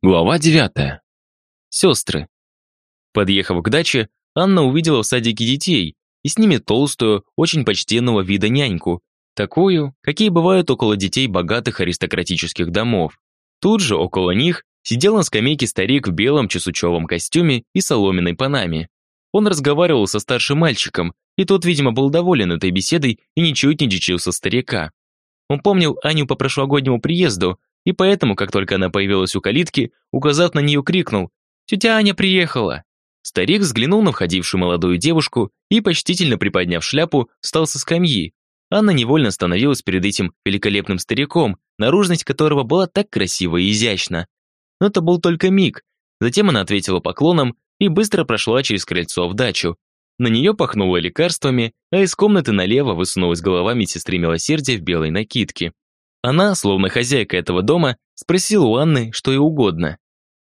Глава девятая. Сестры. Подъехав к даче, Анна увидела в садике детей, и с ними толстую, очень почтенного вида няньку, такую, какие бывают около детей богатых аристократических домов. Тут же, около них, сидел на скамейке старик в белом чесучевом костюме и соломенной панаме. Он разговаривал со старшим мальчиком, и тот, видимо, был доволен этой беседой и ничуть не дичился старика. Он помнил Аню по прошлогоднему приезду, и поэтому, как только она появилась у калитки, указав на нее, крикнул «Тетя Аня приехала!». Старик взглянул на входившую молодую девушку и, почтительно приподняв шляпу, встал со скамьи. Анна невольно становилась перед этим великолепным стариком, наружность которого была так красива и изящна. Но это был только миг. Затем она ответила поклоном и быстро прошла через крыльцо в дачу. На нее пахнуло лекарствами, а из комнаты налево высунулась голова медсестры милосердия в белой накидке. Она, словно хозяйка этого дома, спросила у Анны, что ей угодно.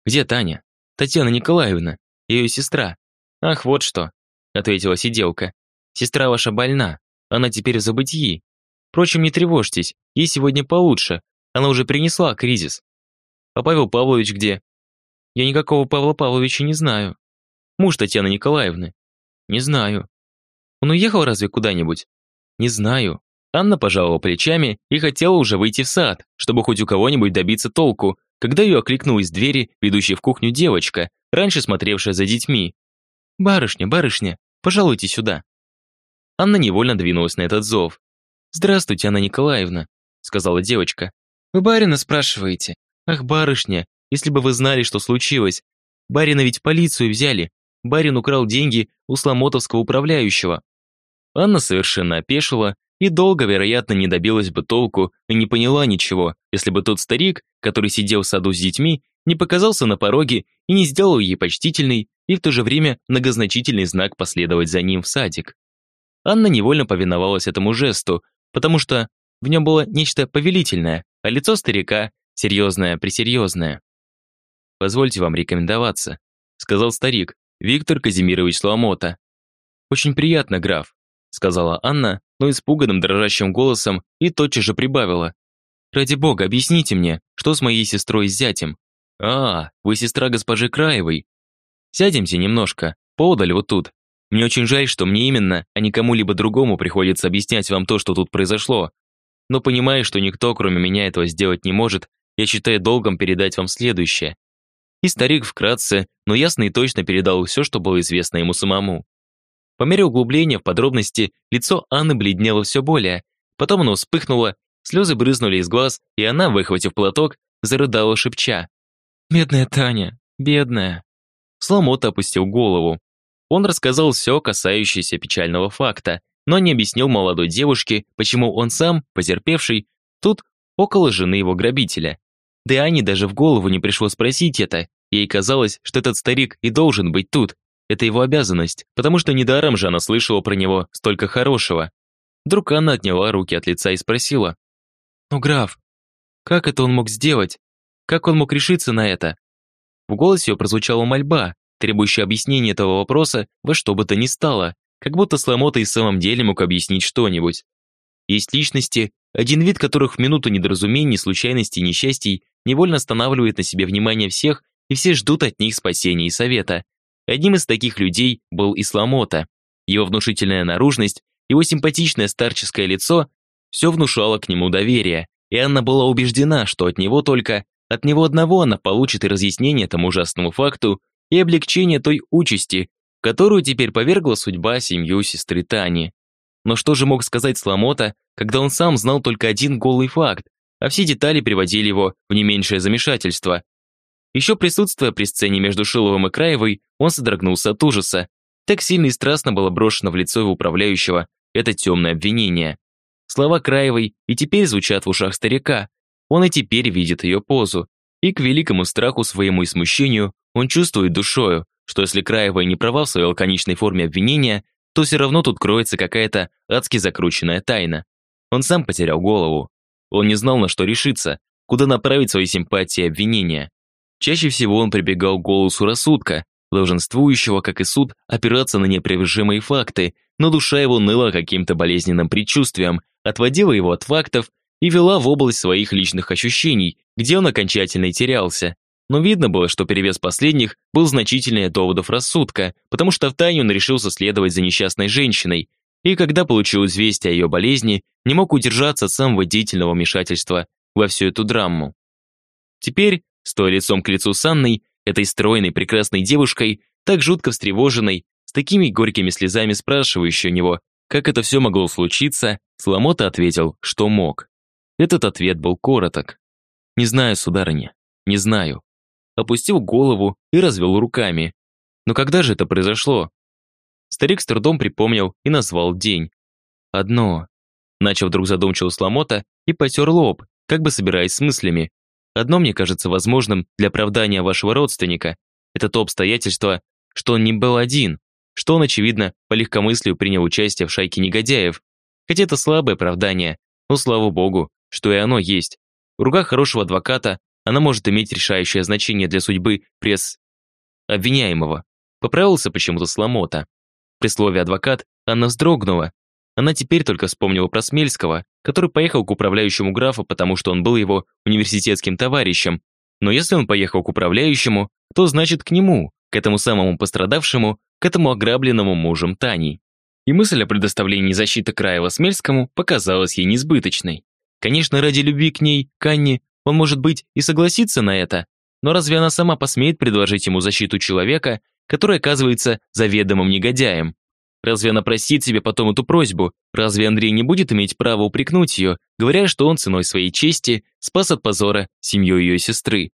«Где Таня?» «Татьяна Николаевна, ее сестра». «Ах, вот что», — ответила сиделка. «Сестра ваша больна, она теперь в забытии. Впрочем, не тревожьтесь, ей сегодня получше, она уже принесла кризис». «А Павел Павлович где?» «Я никакого Павла Павловича не знаю». «Муж Татьяны Николаевны?» «Не знаю». «Он уехал разве куда-нибудь?» «Не знаю. Анна пожала плечами и хотела уже выйти в сад, чтобы хоть у кого-нибудь добиться толку, когда ее окликнула из двери, ведущей в кухню девочка, раньше смотревшая за детьми. «Барышня, барышня, пожалуйте сюда». Анна невольно двинулась на этот зов. «Здравствуйте, Анна Николаевна», — сказала девочка. «Вы барина спрашиваете? Ах, барышня, если бы вы знали, что случилось. Барина ведь полицию взяли. Барин украл деньги у сломотовского управляющего». Анна совершенно опешила и долго, вероятно, не добилась бы толку и не поняла ничего, если бы тот старик, который сидел в саду с детьми, не показался на пороге и не сделал ей почтительный и в то же время многозначительный знак последовать за ним в садик. Анна невольно повиновалась этому жесту, потому что в нем было нечто повелительное, а лицо старика серьезное-пресерьезное. «Позвольте вам рекомендоваться», — сказал старик, Виктор Казимирович Сломота. «Очень приятно, граф сказала Анна, но испуганным дрожащим голосом и тотчас же прибавила. «Ради бога, объясните мне, что с моей сестрой и зятем?» «А, вы сестра госпожи Краевой. Сядемте немножко, поодаль вот тут. Мне очень жаль, что мне именно, а не кому-либо другому приходится объяснять вам то, что тут произошло. Но понимая, что никто, кроме меня, этого сделать не может, я считаю долгом передать вам следующее». И старик вкратце, но ясно и точно передал все, что было известно ему самому. По мере углубления в подробности лицо Анны бледнело все более. Потом оно вспыхнуло, слезы брызнули из глаз, и она, выхватив платок, зарыдала шепча. «Бедная Таня, бедная». Сломота опустил голову. Он рассказал все, касающееся печального факта, но не объяснил молодой девушке, почему он сам, потерпевший, тут около жены его грабителя. Да и Ане даже в голову не пришло спросить это. Ей казалось, что этот старик и должен быть тут, это его обязанность, потому что недаром же она слышала про него столько хорошего. Вдруг она отняла руки от лица и спросила. «Ну, граф, как это он мог сделать? Как он мог решиться на это?» В голосе ее прозвучала мольба, требующая объяснения этого вопроса во что бы то ни стало, как будто Сломота и в самом деле мог объяснить что-нибудь. Есть личности, один вид которых в минуту недоразумений, случайностей несчастий невольно останавливает на себе внимание всех, и все ждут от них спасения и совета. Одним из таких людей был Исламота. Его внушительная наружность, его симпатичное старческое лицо все внушало к нему доверие, и Анна была убеждена, что от него только, от него одного она получит и разъяснение этому ужасному факту, и облегчение той участи, которую теперь повергла судьба семью сестры Тани. Но что же мог сказать Сламота, когда он сам знал только один голый факт, а все детали приводили его в не меньшее замешательство? Еще присутствуя при сцене между Шиловым и Краевой, он содрогнулся от ужаса. Так сильно и страстно было брошено в лицо его управляющего это темное обвинение. Слова Краевой и теперь звучат в ушах старика. Он и теперь видит ее позу. И к великому страху своему и смущению он чувствует душою, что если Краева не права в своей лаконичной форме обвинения, то все равно тут кроется какая-то адски закрученная тайна. Он сам потерял голову. Он не знал, на что решиться, куда направить свои симпатии и обвинения. Чаще всего он прибегал к голосу рассудка, долженствующего, как и суд, опираться на непревышимые факты, но душа его ныла каким-то болезненным предчувствием, отводила его от фактов и вела в область своих личных ощущений, где он окончательно и терялся. но видно было, что перевес последних был значительнее доводов рассудка, потому что втайне он решился следовать за несчастной женщиной, и когда получил известие о ее болезни, не мог удержаться от самого деятельного вмешательства во всю эту драму. Теперь, стоя лицом к лицу с Анной, этой стройной, прекрасной девушкой, так жутко встревоженной, с такими горькими слезами спрашивающей у него, как это все могло случиться, Сломота ответил, что мог. Этот ответ был короток. «Не знаю, сударыня, не знаю». Опустил голову и развел руками. Но когда же это произошло? Старик с трудом припомнил и назвал день. «Одно». Начал вдруг задумчиво Сломота и потер лоб, как бы собираясь с мыслями. «Одно мне кажется возможным для оправдания вашего родственника. Это то обстоятельство, что он не был один, что он, очевидно, по легкомыслию принял участие в шайке негодяев. Хотя это слабое оправдание, но слава богу, что и оно есть. В руках хорошего адвоката она может иметь решающее значение для судьбы пресс... обвиняемого. Поправился почему-то сломота. При слове «адвокат» Анна вздрогнула. Она теперь только вспомнила про Смельского, который поехал к управляющему графа, потому что он был его университетским товарищем. Но если он поехал к управляющему, то значит к нему, к этому самому пострадавшему, к этому ограбленному мужем Тани. И мысль о предоставлении защиты Краева Смельскому показалась ей несбыточной. Конечно, ради любви к ней, к Анне, он, может быть, и согласится на это, но разве она сама посмеет предложить ему защиту человека, который оказывается заведомым негодяем? Разве она простит себе потом эту просьбу? Разве Андрей не будет иметь право упрекнуть ее, говоря, что он ценой своей чести спас от позора семью ее сестры?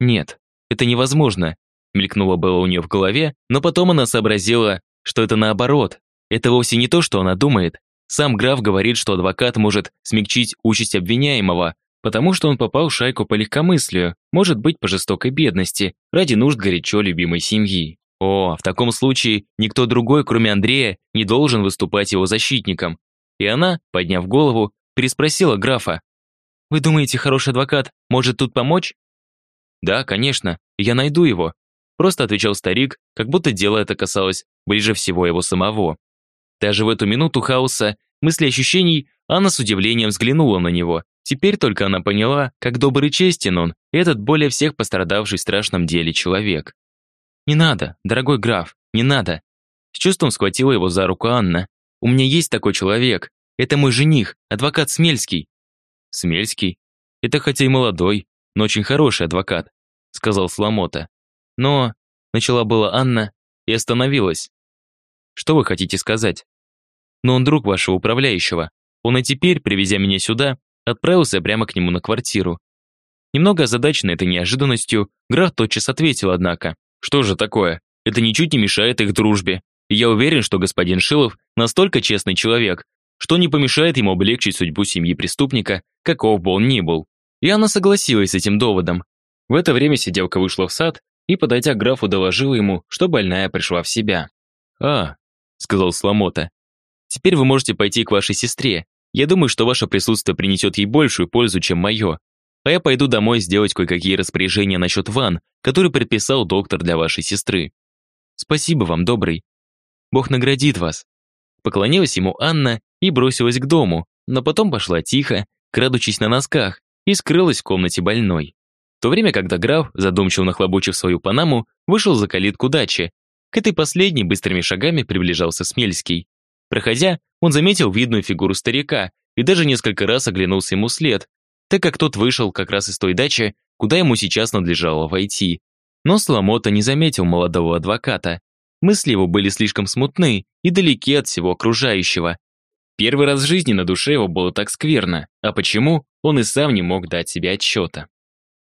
Нет, это невозможно, мелькнуло было у нее в голове, но потом она сообразила, что это наоборот. Это вовсе не то, что она думает, сам граф говорит, что адвокат может смягчить участь обвиняемого, потому что он попал в шайку по легкомыслию, может быть, по жестокой бедности, ради нужд горячо любимой семьи. О, в таком случае никто другой, кроме Андрея, не должен выступать его защитником. И она, подняв голову, переспросила графа. «Вы думаете, хороший адвокат может тут помочь?» «Да, конечно, я найду его», просто отвечал старик, как будто дело это касалось ближе всего его самого. Даже в эту минуту хаоса, мысли ощущений, Анна с удивлением взглянула на него. Теперь только она поняла, как добрый и честен он, этот более всех пострадавший в страшном деле человек. «Не надо, дорогой граф, не надо!» С чувством схватила его за руку Анна. «У меня есть такой человек. Это мой жених, адвокат Смельский». «Смельский? Это хотя и молодой, но очень хороший адвокат», сказал Сломота. «Но...» Начала была Анна и остановилась. «Что вы хотите сказать?» но он друг вашего управляющего. Он и теперь, привезя меня сюда, отправился прямо к нему на квартиру. Немного озадаченный этой неожиданностью, граф тотчас ответил, однако. Что же такое? Это ничуть не мешает их дружбе. И я уверен, что господин Шилов настолько честный человек, что не помешает ему облегчить судьбу семьи преступника, каков бы он ни был. И она согласилась с этим доводом. В это время сиделка вышла в сад и, подойдя к графу, доложила ему, что больная пришла в себя. «А», — сказал Сломота, Теперь вы можете пойти к вашей сестре. Я думаю, что ваше присутствие принесет ей большую пользу, чем мое. А я пойду домой сделать кое-какие распоряжения насчет ван, которые предписал доктор для вашей сестры. Спасибо вам, добрый. Бог наградит вас. Поклонилась ему Анна и бросилась к дому, но потом пошла тихо, крадучись на носках, и скрылась в комнате больной. В то время, когда граф, задумчиво нахлобучив свою панаму, вышел за калитку дачи, к этой последней быстрыми шагами приближался Смельский. Проходя, он заметил видную фигуру старика и даже несколько раз оглянулся ему след, так как тот вышел как раз из той дачи, куда ему сейчас надлежало войти. Но Соломота не заметил молодого адвоката. Мысли его были слишком смутны и далеки от всего окружающего. Первый раз в жизни на душе его было так скверно, а почему, он и сам не мог дать себе отчета.